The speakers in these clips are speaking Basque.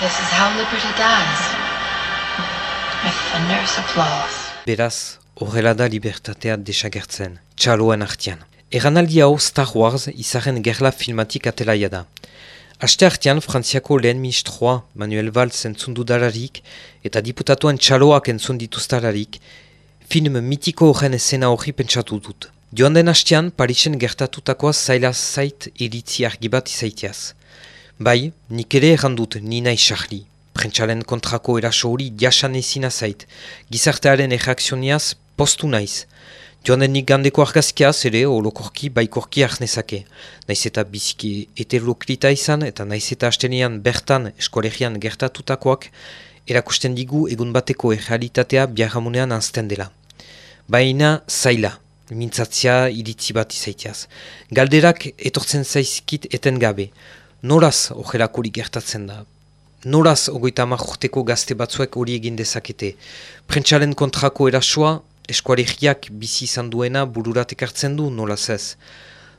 This is how liberty dies. With thunderous applause. Beraz, horrela da libertatea desagertzen, txaloen artian. Eranaldi hau Star Wars izaren gerla filmatik atelaia da. Aste artean, Frantziako lehen ministroa Manuel Valls entzundu dararik eta diputatuan txaloak entzun dituztararik, film mitiko horren esena hori pentsatu dut. Joan den hastean, Parisen gertatutakoa zaila zait iritzi argi bat izaiteaz. Bai, nik ere errandut ni nahi Charlie. Prentsalen kontrako eraso hori jasan ezina zait. Gizartearen erreakzioniaz postu naiz. Joan den nik gandeko argazkiaz ere holokorki baikorki arnezake. Naiz eta biziki heteroklita izan eta naiz eta hastenean bertan eskolegian gertatutakoak erakusten digu egun bateko errealitatea biarramunean anzten dela. Baina zaila, mintzatzia iritzi bat izaiteaz. Galderak etortzen zaizkit eten gabe. Noraz ojerakorik gertatzen da? Noraz ogoita amajorteko gazte batzuek hori egin dezakete? Prentsalen kontrako erasoa, eskuaregiak bizi izan duena bururatek hartzen du, nolaz ez?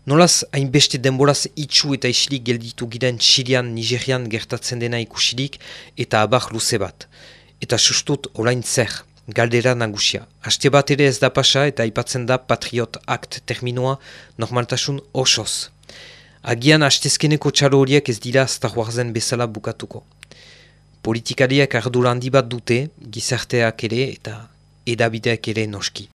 Nolaz hainbeste denboraz itxu eta isilik gelditu giren Txilian, Nigerian gertatzen dena ikusilik eta abar luze bat. Eta sustut orain zer, galdera nagusia. Aste bat ere ez da pasa eta aipatzen da Patriot Act terminoa normaltasun osoz. Agian hastezkeneko txalo horiek ez dira Star Warsen bezala bukatuko. Politikariak ardura handi bat dute, gizarteak ere eta edabideak ere noski.